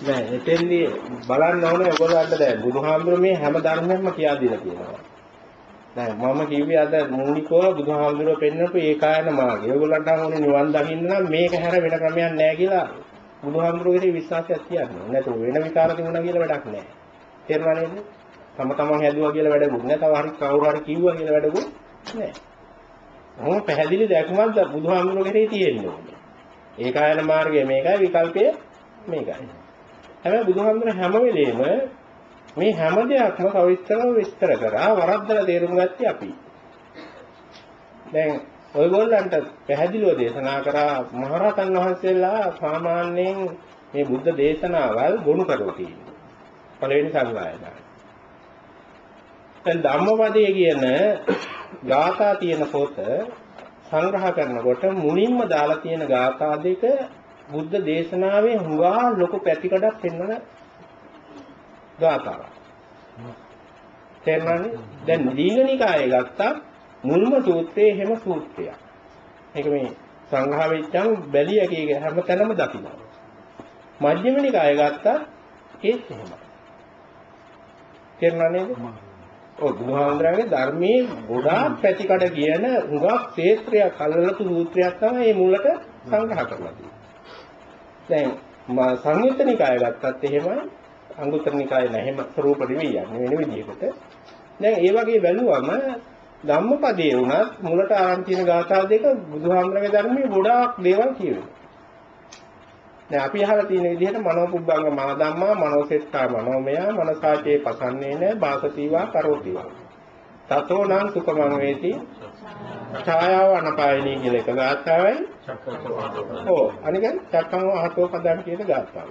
නෑ එතෙන්දී බලන්න ඕනේ ඔයගොල්ලන්ට දැන් බුදුහාමුදුරුවෝ මේ හැම ධර්මයක්ම කියා දීලා තියෙනවා. දැන් මම කිව්වේ අද මූලිකව බුදුහාමුදුරුවෝ පෙන්වපු ඒකායන මාර්ගය. ඔයගොල්ලන්ට ඕනේ නිවන් දකින්න නම් මේක හැර වෙන ක්‍රමයක් නෑ කියලා බුදුහාමුදුරුවෝගේ විශ්වාසයක් තියන්න. නැතු වෙන විකාර තිබුණා කියලා වැඩක් නෑ. තේරුණා නේද? තම තමන් හැදුවා කියලා වැඩකුත් නෑ. තව හරි කවුරු හරි කිව්වා කියලා වැඩකුත් නෑ. මොහොම පැහැදිලි දැක්මක් බුදුහාමුදුරුවෝ කෙරේ තියෙන්න ඕනේ. ඒකායන මාර්ගය මේකයි විකල්පය මේකයි. හැබැයි බුදුහාමුදුරුවෝ හැම වෙලේම මේ හැම දෙයක්ම සවිස්තරව විස්තර කරා වරද්දලා තේරුම් ගත්තේ අපි. දැන් ඔයගොල්ලන්ට පැහැදිලිව දේශනා කරා මහරහතන් වහන්සේලා සාමාන්‍යයෙන් මේ බුද්ධ දේශනාවල් ගොනු කරලා තියෙනවා. පළවෙනි සංගායනාව. දැන් ධම්මපදයේ කියන ගාථා තියෙන පොත සංග්‍රහ කරනකොට මුලින්ම දාලා තියෙන ගාථා දෙක බුද්ධ දේශනාවේ හුඟා ලොකු පැතිකඩක් පෙන්වන ගාථාවක්. තේරුණානේ? දැන් දීඝනිකායේ ගත්තා මුල්ම සූත්‍රයේ හැම සූත්‍රයක්. ඒක මේ සංඝා වෙච්චම් බැලියකේ හැම තැනම දකින්න. මජ්ක්‍ධිම නිකායේ ගත්තා ඒත් එහෙමයි. තේරුණා නේද? ඔව් බුදුහාමුදුරන්ගේ ධර්මයේ ගොඩාක් පැතිකඩ කියන හුඟක් ක්ෂේත්‍රයක් අල්ලලපු සූත්‍රයක් තමයි මේ මුලට සංග්‍රහ කරලා තියෙන්නේ. දැන් සංයුත්ත නිකාය ගත්තත් එහෙමයි අංගුත්තර නිකායේ නැහැම ස්වરૂප නෙවෙයි යන්නේ වෙන විදිහකට. දැන් ඒ වගේ බැලුවම ධම්මපදයේ උනත් මුලට ආරම්භ තියෙන ගාථා දෙක බුදුහාමරගේ ධර්මයේ ගොඩාක් දේවල් කියවෙනවා. දැන් අපි අහලා තියෙන විදිහට මනෝපුබ්බංග මා ධම්මා මනෝසෙට්ඨා මනෝමය මනසාචේ පසන්නේන බාසතිවා කරෝතිවා. තතෝ නම් සුඛමං වේති ඡායාව අනපායනී කියලා එක ගාථාවයි. ඔව් අනික චක්කං අහතෝ පදන් කියන ගාථාව.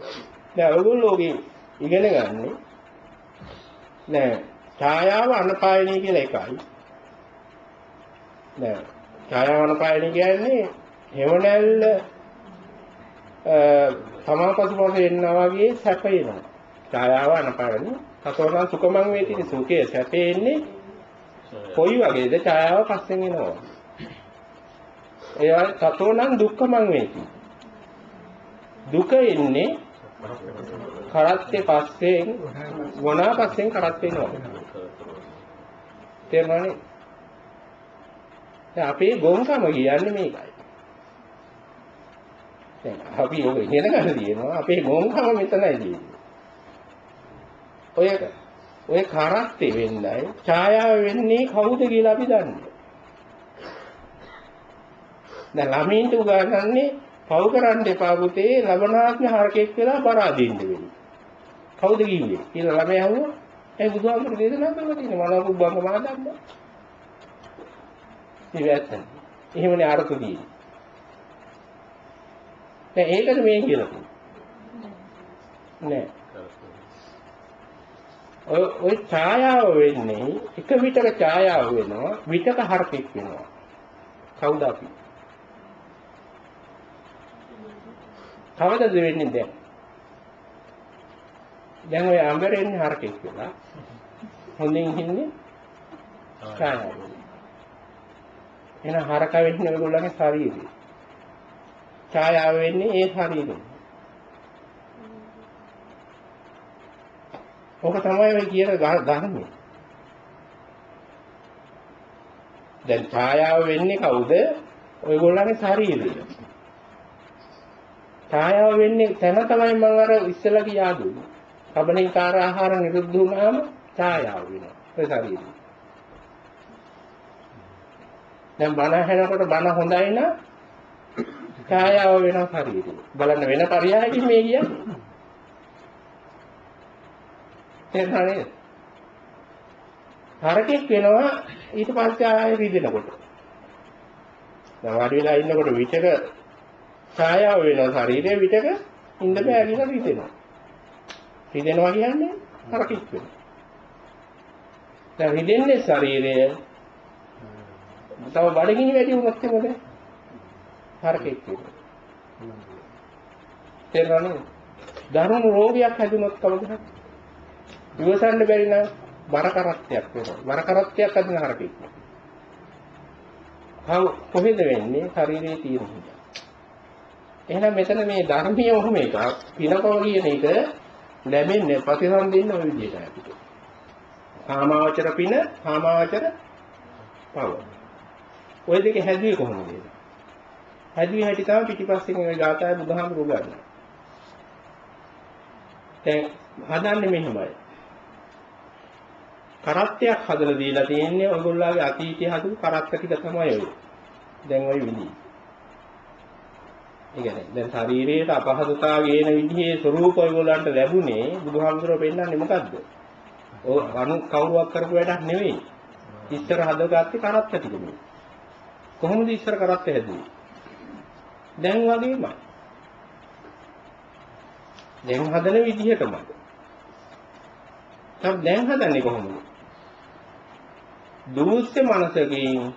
දැන් ඔයගොල්ලෝගේ ඉගෙන ගන්නේ නෑ ඡායාව අනපායනී කියලා එකයි. නෑ ඡායාව අනපායනී කියන්නේ හේවණැල්ල සමාපසුපස එන්නා වගේ සැපේනවා. ඡායාව අනපායනී තතෝනම් සුඛමං වේති සුඛයේ සැපේන්නේ කොයි වගේද ඡායාව පස්සෙන් එනවා. එයා තතෝනම් දුක්ඛමං වේති. දුක එන්නේ කරත්තේ පස්සෙන් වනා පස්සෙන් කරත් වෙනවා. තේරුණානේ? දැන් අපේ ගොංකම කියන්නේ මේකයි. දැන් අපි ඔබ ඉගෙන ගන්න තියෙනවා අපේ ගොංකම මෙතනයි තියෙන්නේ. ඔය ඔය කරත්තේ වෙන්නයි ඡායාව වෙන්නේ කවුද කියලා අපි දන්නේ. දැන් ළමයින්ට උගන්වන්නේ පව් කරන්න එපා පුතේ ලබනාත්ම හරකෙක් වෙලා බර අදින්න වෙන්නේ. කවුද කිව්වේ? කියලා ළමයා අහුවා. ඒ බුදුහාමුදුරු දේශනා කරලා තියෙන්නේ මනෝකුබ්බංග මහදම්ම. ඉවැත්ත. එහෙමනේ අර්ථ තියෙන්නේ. දැන් ඒකද මේ කියලා තියෙන්නේ. නෑ. ඔය ඔය ඡායාව වෙන්නේ එක විතක ඡායාව වෙනවා විතක හරකෙක් වෙනවා. කවුද අපි? කවදද වෙන්නේ දැන්? දැන් ඔය අඹරෙන්නේ හරකෙක් වෙලා හොඳින් ඉන්නේ ඡායාව. එන හරක වෙන්නේ ඔයගොල්ලන්ගේ ශරීරය. ඡායාව වෙන්නේ ඒ ශරීරය. ඕක තමයි ඔය කියන ධර්මය. දැන් ඡායාව වෙන්නේ කවුද? ඔයගොල්ලන්ගේ ශරීරය. ඡායාව වෙන්නේ තැන තමයි මම අර ඉස්සෙල්ලා කියා දුන්නේ. කබලින්කාර ආහාර නිරුද්ධ වුණාම ඡායාව වෙනවා. ඒ ශරීරය. දැන් බණ ඇහෙනකොට බණ හොඳයි නම් ඡායාව වෙනවා ශරීරය. බලන්න වෙන පරියායකින් මේ කියන්නේ. තේරුණානේ? හරකෙක් වෙනවා ඊට පස්සේ ආයෙ රිදෙනකොට. දැන් වාඩි වෙලා ඉන්නකොට විචක ඡායාව වෙනවා ශරීරයේ විචක ඉන්න බෑ කියලා රිදෙනවා. රිදෙනවා කියන්නේ හරකෙක් වෙනවා. දැන් රිදෙන්නේ ශරීරය තව බඩගිනි වැඩි වුණොත් මොකද? හරකෙක් වෙනවා. තේරුණානේ? දරුණු රෝගයක් හැදුනොත් කවුද? ඉවසන්න බැරි නම් බර කරත්තයක් වෙනවා. බර කරත්තයක් අදින හරකෙක්. කව කොහෙද වෙන්නේ? ශරීරයේ තියෙන හිඳ. එහෙනම් මෙතන මේ ධර්මීය ඔහොම එකක් පිනකව කියන එක ලැබෙන්නේ ප්‍රතිසන්දින්න ওই විදිහට අපිට. කාමාවචර පින, කාමාවචර පව. ওই දෙක හැදුවේ කොහොමද? හැදුවේ හැටි තමයි පිටිපස්සෙන් ඒ ගාථාය බුදුහාමුදුරු ගන්න. දැන් හදන්නේ මෙහෙමයි. කරත්තයක් හදලා දීලා තියෙන්නේ ඔයගොල්ලෝගේ අතීතයේ හදපු කරත්ත ටික තමයි ඔය. දැන් ඔය විදිහ. ඒ කියන්නේ දැන් ශරීරයට අපහසුතාව ගේන විදිහේ ස්වરૂප ඔයගොල්ලන්ට ලැබුණේ බුදුහාමුදුරුවෝ පෙන්නන්නේ මොකද්ද? ඔය අනු කවුරුවක් කරපු වැඩක් නෙවෙයි. ඉස්සර හදගත්තේ කරත්ත ටික මේ. කොහොමද ඉස්සර කරත්ත හැදුවේ? දැන් වගේමයි. දැන් හදන විදිහටමයි. දැන් හදන්නේ කොහොමද? දුරුස්සේ මනසකින්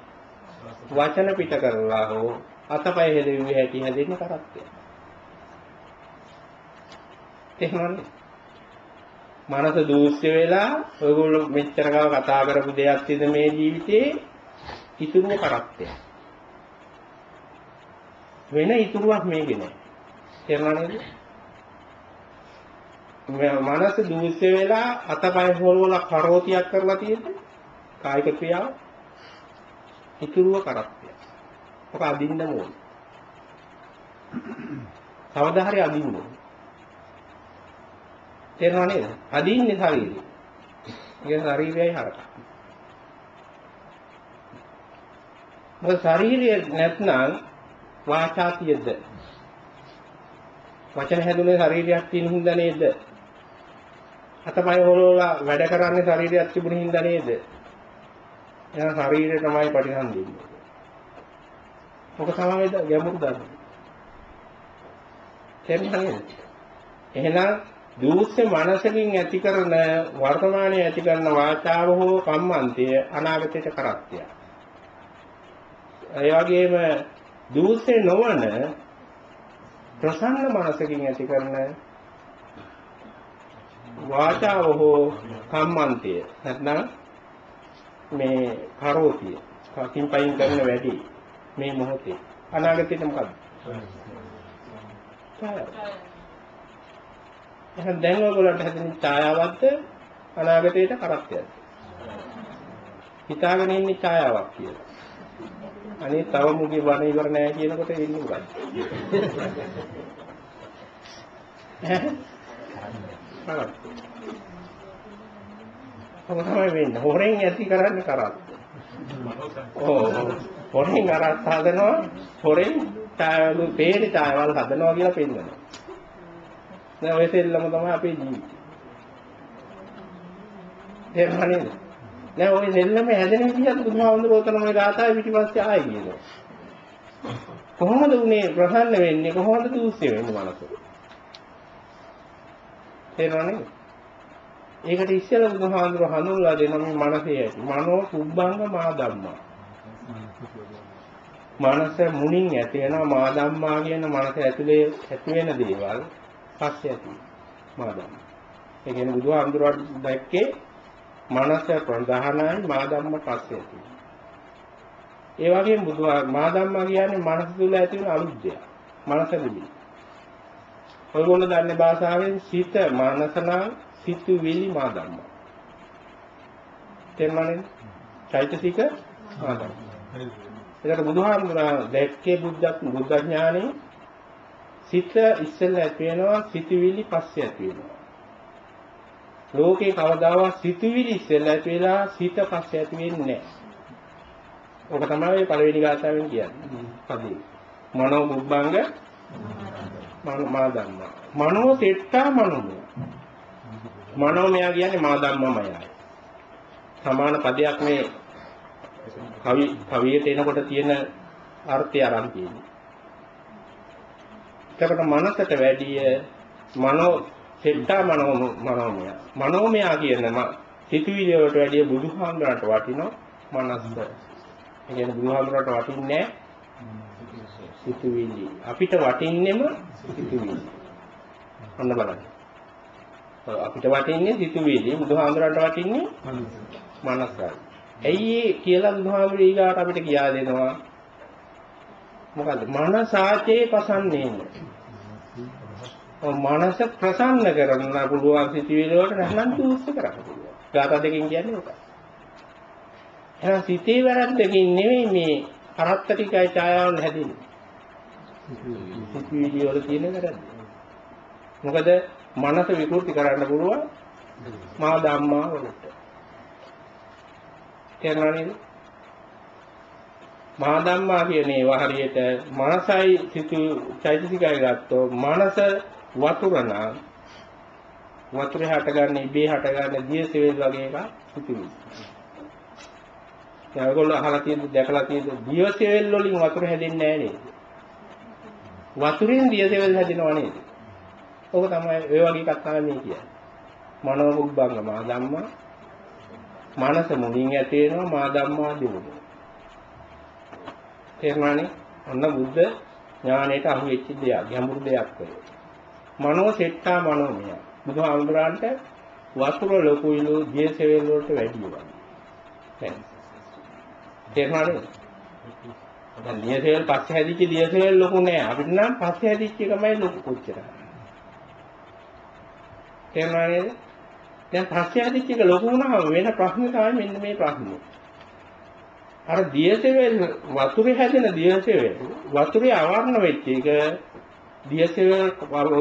වචන පිට කරලා හෝ අතපය හෙලෙවි හැටි හැදෙන්නේ කරත්තය. එහෙමනේ. මනස දූෂ්‍ය වෙලා ඔයගොල්ලෝ මෙච්චර කව කතා කරපු දෙයක් තියද මේ ජීවිතේ ඉතුරුව කරත්තය. වෙන ඉතුරුවක් මේකේ නෑ. තේරුණා නේද? මනස දූෂ්‍ය වෙලා අතපය හොලවලා කරෝතියක් කරලා තියෙන්නේ කායික ක්‍රියාව ඉතුරුව කරත්තය. ඔක අදින්න ඕනේ. කවදා හරි අදින්න ඕනේ. තේරෙනව නේද? අදින්නේ ශරීරය. ඒක ශරීරයයි හරක. මොකද ශරීරය නැත්නම් වාචා තියෙද්ද? වචන හැදුනේ ශරීරයක් තියෙන හින්දා නේද? අතපය හොලවලා වැඩ කරන්නේ ශරීරයක් තිබුණ හින්දා නේද? එහෙනම් ශරීරය තමයි පරිසම්දෙන්නේ. ඔක තමයි ගැඹුරු ධර්ම. තේරුණා එහෙනම් දූෂ්‍ය මනසකින් ඇති කරන වර්තමානයේ ඇති කරන වාචාව හෝ කම්මන්තය අනාගතයට කරත්‍ය. ඒ වගේම දූෂ්‍ය නොවන ප්‍රසන්න මනසකින් ඇති කරන වාචාව හෝ කම්මන්තය නැත්නම් මේ කරෝතිය කකින් පයින් කරන වැඩි මේ මොහොතේ අනාගතේට මොකද්ද? එහෙනම් දැන් ඔයගොල්ලන්ට හැදෙන ඡායාවක්ද අනාගතේට කරත්තයක්ද? හිතාගෙන ඉන්නේ ඡායාවක් කියලා. අනේ තව මුගේ වණ ඉවර නෑ කියනකොට එන්නේ මොකක්ද? කරත්. කොහොමද වෙන්නේ? හොරෙන් ඇති කරන්නේ කරත්. ඔව්. හොරෙන් අරත් හදනවා හොරෙන් ඡායවල පේන ඡායවල හදනවා කියලා පෙන්නනවා. දැන් ඔය සෙල්ලම තමයි අපේ ජීවිතේ. තේරුණා නේද? දැන් ඔය සෙල්ලම හැදෙන විදිහට බුදුහාමුදුරුවෝ උතන මේ ගාථාවේ පිටිපස්සේ ආයි කියනවා. කොහොමද උනේ ප්‍රසන්න වෙන්නේ කොහොමද දුස්සිය වෙන්නේ මනස? තේරුණා නේද? ඒකට ඉස්සෙල්ලා බුදුහාමුදුරුවෝ හඳුන්වලා දෙනවා මේ මනසේ ඇති. මනෝ කුබ්බංග මා ධම්මා. මනස මුණින් ඇති වෙනවා මා ධම්මා කියන මනස ඇතුලේ ඇති වෙන දේවල් පස්සේ ඇති මා ධම්මා. ඒ කියන්නේ බුදුහාමුදුරුවෝ දැක්කේ මනස ප්‍රධානයි මා ධම්ම පස්සේ ඇති. ඒ වගේම බුදු මා ධම්මා කියන්නේ මනස තුල ඇති වෙන අලුත් දෙයක්. මනස නිමි. ඔයගොල්ලෝ දන්නේ භාෂාවෙන් සිත මනස නම් සිතුවිලි මා ධම්මා. තේරුණානේ? චෛතසික මා ධම්මා. ඒකට බුදුහාමුදුරා දැක්කේ බුද්ධ බුද්ධ ඥානෙ සිත ඉස්සෙල්ලා ඇති වෙනවා සිතුවිලි පස්සේ ඇති වෙනවා. ලෝකේ කවදාවත් සිතුවිලි ඉස්සෙල්ලා ඇති වෙලා සිත පස්සේ ඇති වෙන්නේ නැහැ. ඕක තමයි පළවෙනි ගාථාවෙන් කියන්නේ. පදේ. මනෝ බුබ්බංග මා ධම්මා. මනෝ තෙට්ටා මනෝමය. මනෝමය කියන්නේ මා ධම්මමයයි. සමාන පදයක් මේ කවි කවියට එනකොට තියෙන අර්ථය අරන් තියෙන්නේ. එතකොට මනසට වැඩිය මනෝ සෙට්ටා මනෝ මනෝමය. මනෝමය කියන සිතුවිලි වලට වැඩිය බුදුහාමුදුරන්ට වටිනවා මනස. ඒ කියන්නේ බුදුහාමුදුරන්ට වටින්නේ සිතුවිලි. අපිට වටින්නෙම සිතුවිලි. අන්න බලන්න. අපිට වටින්නේ සිතුවිලි බුදුහාමුදුරන්ට වටින්නේ මනසයි. ඇයි ඒ කියලා බුදුහාමුදුරේ ඊගාට අපිට කියා දෙනවා. මොකද මනසාචේ පසන්නේන. මනස ප්‍රසන්න කරන්න පුළුවන් සිතිවිලි වලට නැත්නම් දුස්ස කරන්න පුළුවන්. ගාථා දෙකෙන් කියන්නේ ඒක. එහෙනම් සිතේ වැරද්දකින් නෙවෙයි මේ කරත්ත ටිකයි ඡායාවල් හැදෙන්නේ. සිතිවිලි වල තියෙන වැරද්ද. මොකද මනස විකෘති කරන්න පුළුවන් මා ධම්මා වලට. තේරුණා නේද? මා ධම්මා කියන ඒවා හරියට මනසයි සිතු චෛතසිකය ගත්තොත් මනස වතුර නම් වතුරේ හටගන්නේ ඉබේ හටගන්නේ දිය සෙවල් වගේ එකක් සිතුවිලි. දැන් ඔයගොල්ලෝ අහලා තියෙන දැකලා තියෙන දිය සෙවල් වලින් වතුර හැදෙන්නේ නැහැ නේද? වතුරෙන් දිය සෙවල් හැදෙනව නේද? ඕක තමයි ඔය වගේ එකක් තමයි මේ කියන්නේ. මනෝමුග්බංග මා ධම්මා මනස මුලින් ඇති වෙනවා මා ධම්මා දිනුනේ. තේරුණානේ? ඔන්න බුද්ධ ඥාණයට අහු වෙච්ච දෙයක්, ගැඹුරු දෙයක් වෙයි. මනෝ සෙට්ටා මනෝමය. බුදුහාමුදුරන්ට වතුර ලොකුයිලු ජීසෙවල් වලට වැඩි වුණා. දැන් තේරුණානේ? දැන් දියසෙවල් පස්සේ හැදිච්ච දියසෙවල් ලොකු නෑ. අපිට නම් පස්සේ හැදිච්ච එකමයි ලොකු කොච්චර. තේරුණා නේද? දැන් පස්සේ හැදිච්ච එක ලොකු වුණාම වෙන ප්‍රශ්න තමයි මෙන්න මේ ප්‍රශ්නේ. අර දියසෙවල් වතුරේ හැදෙන දියසෙවල් වතුරේ අවර්ණ වෙච්ච එක දියසෙවල්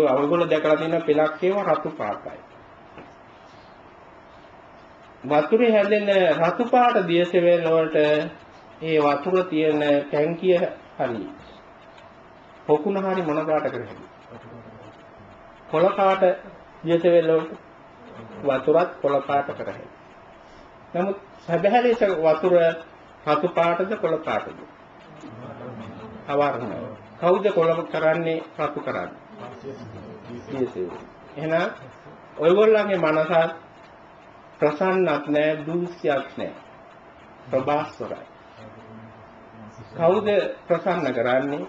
අවගොල්ලෝ දැකලා තියෙන පෙලක් ඒවා රතු පාටයි. වතුරේ හැදෙන රතු පාට දියසෙවල් වලට ඒ වතුර තියෙන ටැංකිය හරි පොකුණ හරි මොන පාට කරන්නේ? කොළ පාට දියසෙවල් වලට වතුරත් කොළ පාට කරන්නේ. නමුත් සැබෑ ලෙස වතුර රතු පාටද කොළ පාටද? අවර්ණය. කවුද කොළ කරන්නේ රතු කරන්නේ? දියසෙවල්. එහෙනම් ඔයගොල්ලන්ගේ මනස ප්‍රසන්නක් නැහැ දුස්යක් නැහැ. ප්‍රබාස්වරයි. කවුද ප්‍රසන්න කරන්නේ?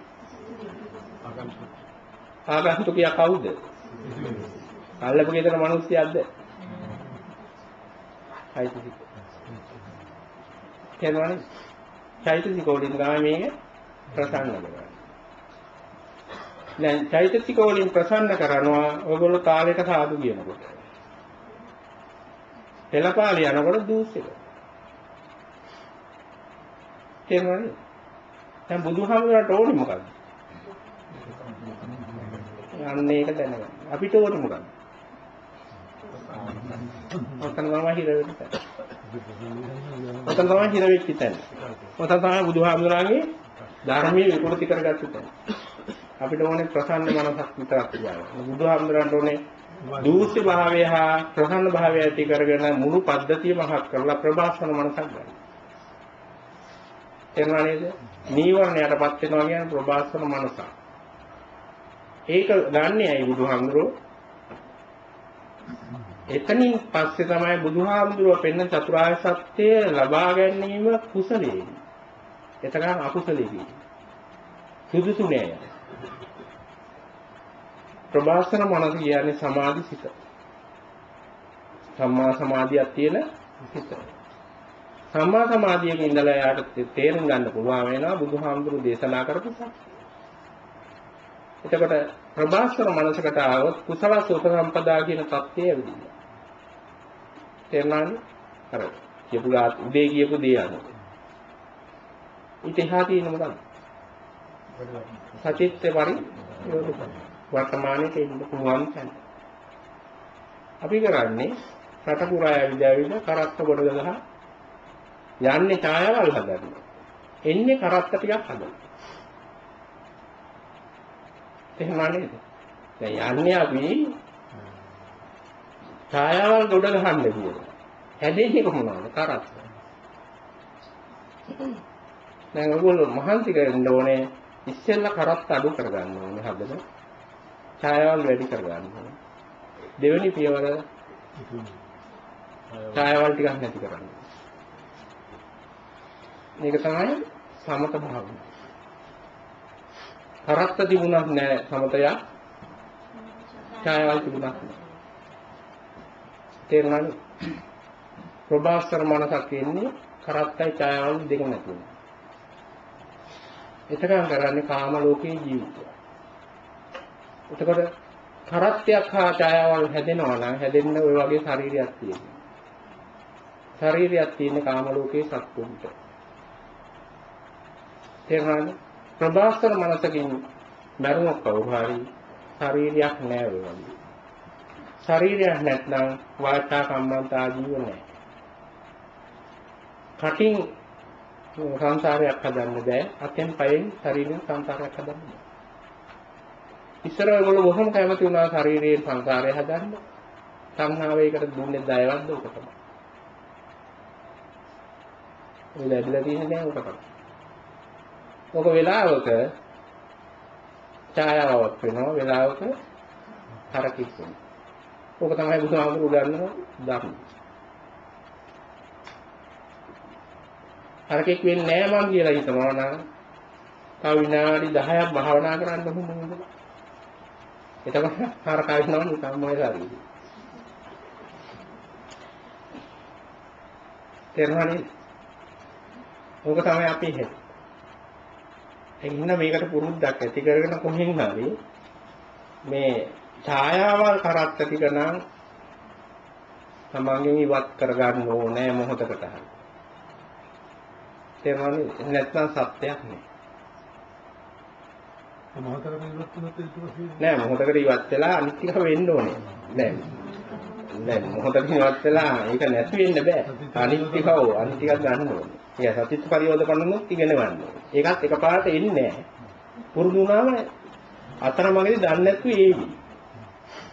ආගන්තුකයා කවුද? අල්ලපු ගෙදර මිනිස්සයක්ද? චෛතසික. කියනවනේ චෛතසික වලින් තමයි මේක ප්‍රසන්න කරන්නේ. දැන් චෛතසික වලින් ප්‍රසන්න කරනවා ඔයගොල්ලෝ කාලයට සාදු කියනකොට. පෙළපාලි යනකොට දූෂ්‍යක. කියනවනේ දැන් බුදුහාමුදුරට ඕනේ මොකද්ද? අන්න ඒක දැනගන්න. අපිට ඕනේ මොකද්ද? ඔතන තමයි හිර වෙන්න තැන. ඔතන තමයි හිර වෙච්ච තැන. ඔතන තමයි බුදුහාමුදුරන්ගේ ධර්මයේ විකෘති කරගත්ත තැන. අපිට ඕනේ ප්‍රසන්න මනසක් විතරක් තියාගන්න. බුදුහාමුදුරන්ට ඕනේ දූෂ්‍ය භාවය හා ප්‍රසන්න භාවය ඇති කරගෙන මුළු පද්ධතියම හක් කරලා ප්‍රබාසන මනසක් ගන්න. තේරුණා නේද? නීවරණයටපත් වෙනවා කියන්නේ ප්‍රබාසන මනසක්. ඒක ගන්නෙ ඇයි බුදුහාමුදුරෝ? එතනින් පස්සේ තමයි බුදුහාමුදුරුව පෙන්න චතුරාර්ය සත්‍ය ලබා ගැනීම කුසලයේ. එතකන් අකුසලයේ. සුදුසු නෑ. ප්‍රබාසන මනස කියන්නේ සමාධි සිත. සම්මා සමාධියක් තියෙන සිත. සම්මා සමාධියක ඉඳලා යාට තේරුම් ගන්න පුළුවන් වෙනවා බුදුහාමුදුරු දේශනා කරපු සත්‍ය. එතකොට ප්‍රබාස්වර මනසකට ආවොත් කුසල සෝත සම්පදා කියන தත්ත්වය ඇවිදිනවා. තේරුණානේ? අර කියපු උදේ කියපු දේ අනුව. ඊට එහා තියෙන මොකක්ද? සචිත්ත පරි වර්තමානයේ ඉන්න පුළුවන් තැන. අපි කරන්නේ රට පුරා ඇවිදවිද කරත්ත ගොඩ ගහ යන්නේ ඡායාවල් හදන්න. එන්නේ කරත්ත ටිකක් හදන්න. එහෙම නේද? දැන් යන්නේ අපි ඡායාවල් ගොඩ ගහන්න කියලා. හැදෙන්නේ කොහොමද? කරත්. දැන් ඔයගොල්ලෝ මහන්සි කරන්න ඕනේ ඉස්සෙල්ලා කරත් අඩු කරගන්න ඕනේ හදලා. ඡායාවල් වැඩි කරගන්න ඕනේ. දෙවෙනි පියවර ඡායාවල් ටිකක් නැති කරන්න. මේක තමයි සමත භාවනාව. කරත්ත තිබුණත් නෑ සමතය. ඡායාවල් තිබුණත් නෑ. තේරුණාද? ප්‍රභාස්කර මනසක් එන්නේ කරත්තයි ඡායාවල් දෙක නැතුව. එතකන් කරන්නේ කාම ලෝකයේ ජීවිතය. එතකොට කරත්තයක් හා ඡායාවල් හැදෙනවා නම් හැදෙන්න ওই වගේ ශරීරයක් තියෙනවා. ශරීරයක් තියෙන කාම ලෝකයේ සත්තුන්ට. තේරුණාද? ප්‍රභාස්තර මනසකින් මරුණක් කවුරු හරි ශරීරයක් නැහැ ඔය වගේ. ශරීරයක් නැත්නම් වාචා කම්මන්තා ජීව නැහැ. කටින් සංසාරයක් හදන්න බෑ. අතෙන් පයෙන් ශරීරයෙන් සංසාරයක් හදන්න බෑ. ඉස්සර ඔයගොල්ලෝ බොහොම කැමති වුණා ශරීරයෙන් සංසාරය හදන්න. සංහාවයකට දුන්නේ දයවත්ද උක තමයි. ඔය ලැබිලා තියෙන දේ උක තමයි. ඔක වෙලාවක ඡායාවක් වෙනවා වෙලාවක හරකිස් වෙනවා. ඕක තමයි බුදුහාමුදුරු උගන්වන ධර්ම. හරකෙක් වෙන්නේ නෑ මං කියලා හිතනවා නම් තව විනාඩි 10ක් භාවනා කරන්න ඕනේ. එතකොට හරකා වෙනවා නිකම්මයි හරි. තේරුණානේ? ඕක තමයි අපි හෙත්. ඒ හින්දා මේකට පුරුද්දක් ඇති කරගෙන කොහෙන් හරි මේ ඡායාවල් කරත්ත ටික නම් තමන්ගෙන් ඉවත් කරගන්න ඕනේ මොහොතකට හරි. තේරුණානේ? නැත්නම් සත්‍යයක් නෑ. මොහොතකට ඉවත් වුණොත් පස්සේ නෑ මොහොතකට ඉවත් වෙලා අනිත් ටික වෙන්න ඕනේ. නෑ. නෑ මොහොතකින් ඉවත් වෙලා ඒක නැති වෙන්න බෑ. අනිත් ටික ඕ අනිත් ටිකක් ගන්න ඕනේ. ඒ සතිත් පරිවර්තකණුත් ඉගෙන ගන්න ඕනේ. ඒකත් එකපාරට එන්නේ නෑ. පුරුදු වුණාම අතරමඟදී දන්නේ නැතුව ඒවි.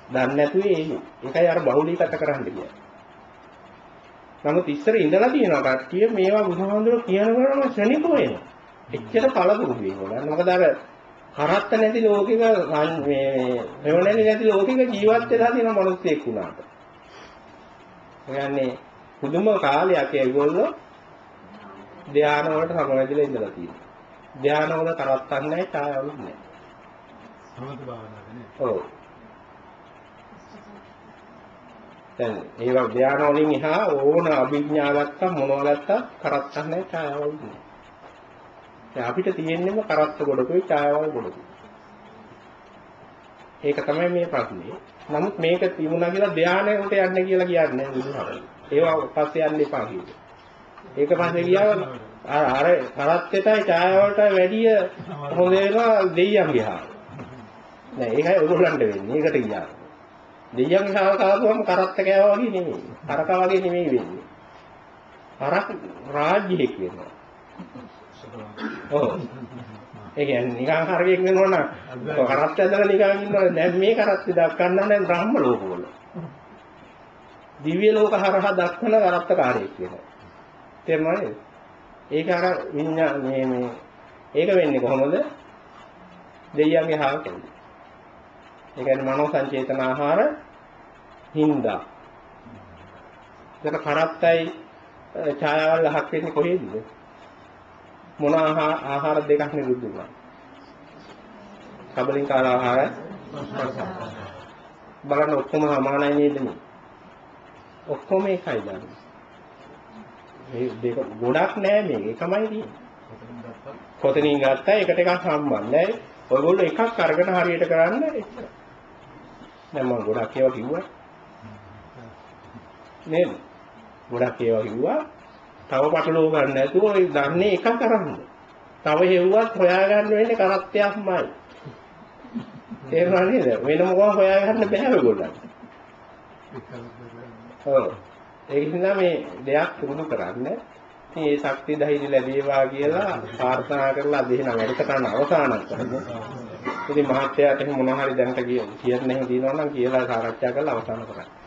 දන්නේ නැතුව ඒවි. ඒකයි අර බහුලීගත කරන්න කියන්නේ. නමුත් ඉස්සර ඉඳලා තියෙනවා කට්ටිය මේවා බුදුහාමුදුරුවෝ කියනකොටම ශනිකව එනවා. එච්චර කලබුරු වෙනවා. මොකද අර කරත්ත නැති ලෝකෙක මේ මෙවණැලි නැති ලෝකෙක ජීවත් වෙලා තියෙන මිනිස්සෙක් වුණාට. කියන්නේ පුදුම කාලයක් ඒගොල්ලෝ ධානය වලට සමවැදිලා ඉඳලා තියෙනවා. ධානය වල කරත්තක් නැහැ, ඡායාවලුත් නැහැ. සමත භාවනාවනේ. ඔව්. දැන් ඒවා ධානය වලින් එහා ඕන අභිඥාවක් මොනවා ගත්තා කරත්තක් නැහැ, ඡායාවලුත් නැහැ. දැන් අපිට තියෙන්නේම කරත්ත ගොඩකුයි ඡායාවල් ගොඩකුයි. ඒක තමයි මේ ප්‍රශ්නේ. නමුත් මේක තිබුණා කියලා ධානයට යන්න කියලා කියන්නේ බුදුහාම. ඒවා පස්සේ යන්න එපා කිව්වේ. ඒක පස්සේ ගියාම අර අර කරත්තෙටයි ඡායාවලටයි වැඩිය හොඳ වෙනවා දෙයියන්ගේ හා. නෑ ඒකයි ඔයගොල්ලන්ට වෙන්නේ. ඒකට ගියා. දෙයියන්ගේ හාව කාපුවම කරත්ත කෑවා වගේ නෙමෙයි. හරකා වගේ නෙමෙයි වෙන්නේ. හරක් රාජ්‍යයක් වෙනවා. ඔව්. ඒ කියන්නේ නිකන් හරියක් වෙනවා නම් කරත් ඇදලා නිකන් ඉන්නවා. දැන් මේ කරත් දක්වන්න නම් බ්‍රහ්ම ලෝකවල. දිව්‍ය ලෝක හරහා දක්වන කරත්තකාරයෙක් වෙනවා. තේරුණාද? ඒක අර විඤ්ඤා මේ මේ ඒක වෙන්නේ කොහොමද? දෙයියන්ගේ හාවකෙන්. ඒ කියන්නේ මනෝ සංචේතන ආහාර හින්දා. ඒක කරත්තයි ඡායාවල් අහක් වෙන්නේ කොහේද? මොන ආහාර දෙකක් නිරුද්ධ වුණා. කබලින්කාර ආහාර බලන්න ඔක්කොම සමානයි නේද මේ? ඔක්කොම එකයි දන්නේ. මේ දෙක ගොඩක් නෑ මේක එකමයි තියෙන්නේ. කොතනින් ගත්තා එකට එකක් සම්බන්ධයි. ඔයගොල්ලෝ එකක් අරගෙන හරියට කරන්න එච්චරයි. දැන් මම ගොඩක් ඒවා කිව්වා. නේද? ගොඩක් ඒවා කිව්වා. තව පටලව ගන්න නැතුව ඔය දන්නේ එකක් අරන්න. තව හෙව්වත් හොයාගන්න වෙන්නේ කරත්තයක්මයි. තේරුණා නේද? වෙන මොකක් හොයාගන්න බෑ ඔයගොල්ලන්ට. ඔව්. ඒක නිසා මේ දෙයක් පුරුදු කරන්න. ඉතින් ඒ ශක්තිය ධෛර්ය ලැබේවා කියලා ප්‍රාර්ථනා කරලා අද එහෙනම් වැඩ කරන අවසානක් කරමු. ඉතින් මහත්යාට එහෙනම් මොනවා හරි දැනට කියන්න එහෙම තියෙනවා නම් කියලා සාකච්ඡා කරලා අවසන් කරන්න.